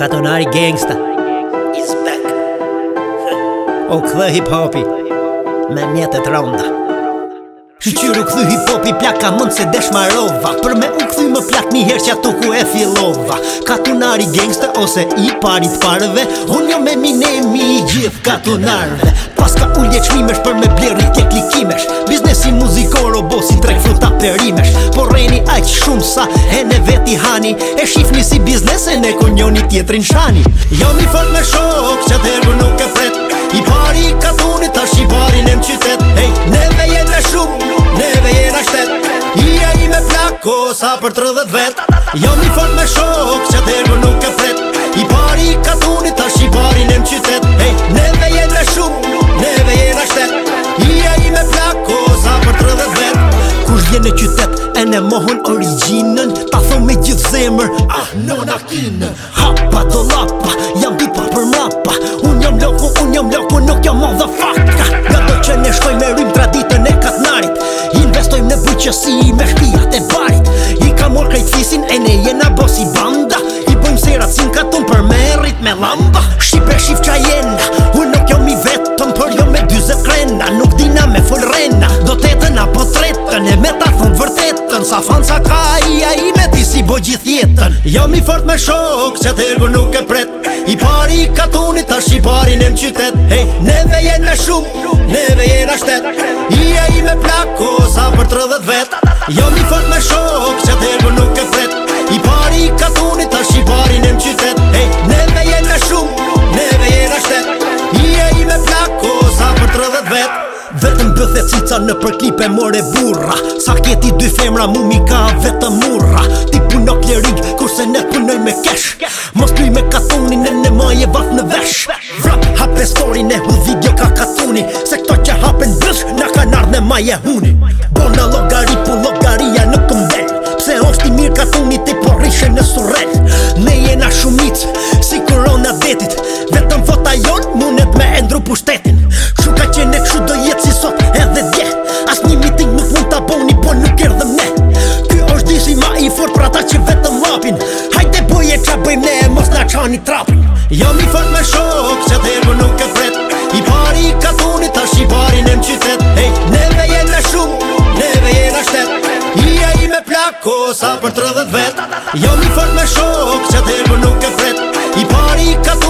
katonari gangsta is back O këdhe hip hopi Me mjetet ronda Që që ru këthy hipopi plak ka mund se desh marova Për me u këthy më plak një herë që ato ku e fillova Katunari gangsta ose i parit parve Unë jo me minemi i gjith katunarve Pas ka u qmimesh për me blerit ke klikimesh Biznesi muzikor o bosin trek fruta perimesh aq shumë sa e ne veti hani e shifni si biznese ne ku njoni tjetrin shani jo mi fol me shok se te ru nuk e fet i pari ka thoni tash i pari nem qytet hey ne ve jet me shumë ne ve shtet i ja i me plako sa per 30 vet jo mi fol me shok se te ru nuk e fet i pari ka thoni tash i pari nem qytet hey ne ve jet me shumë ne ve shtet i ja i me plako sa per 30 vet kush vjen ne qytet ne mohon originën Ta thon me gjithë zemër, ah nona kinë Hapa do lapa, jam bipa për mapa Unë jam loko, unë jam loko, nuk jam motherfucka Nga do që ne shkoj me rrim traditën e katnarit Investojmë në bëqësi me shpijat e barit I ka mor fisin e ne jena bosi banda I bëjmë serat sin ka tun për merit me lamba Shqipe shqif qa jene tjetën Jo mi fort me shok, që tërgu nuk e pret I pari i katunit, ta shi pari në qytet hey, Neve jenë me shumë, neve jenë ashtet I e i me plako, sa për të rëdhët vet Jo mi fort me shok, që tërgu nuk e pret I pari i katunit, bëthe cica në përklipe more burra Sa kjeti dy femra mu mi ka vetë murra Ti puno klerik kurse ne punoj me kesh Mos kuj me katonin e ne maje vaf në vesh Vrap hape story ne hudh video ka katoni Se këto që hapen bësh na ka nardh në maje huni Bona lo prej ne mos na qani trapin Jam i fërt me shok që të ebë nuk e fret I pari i katunit ta shi pari në më qytet Ej, neve jena shumë, neve jena shtet I i me plako sa për të rëdhët vet Jam i fërt me shok që të ebë nuk e fret I pari i katuni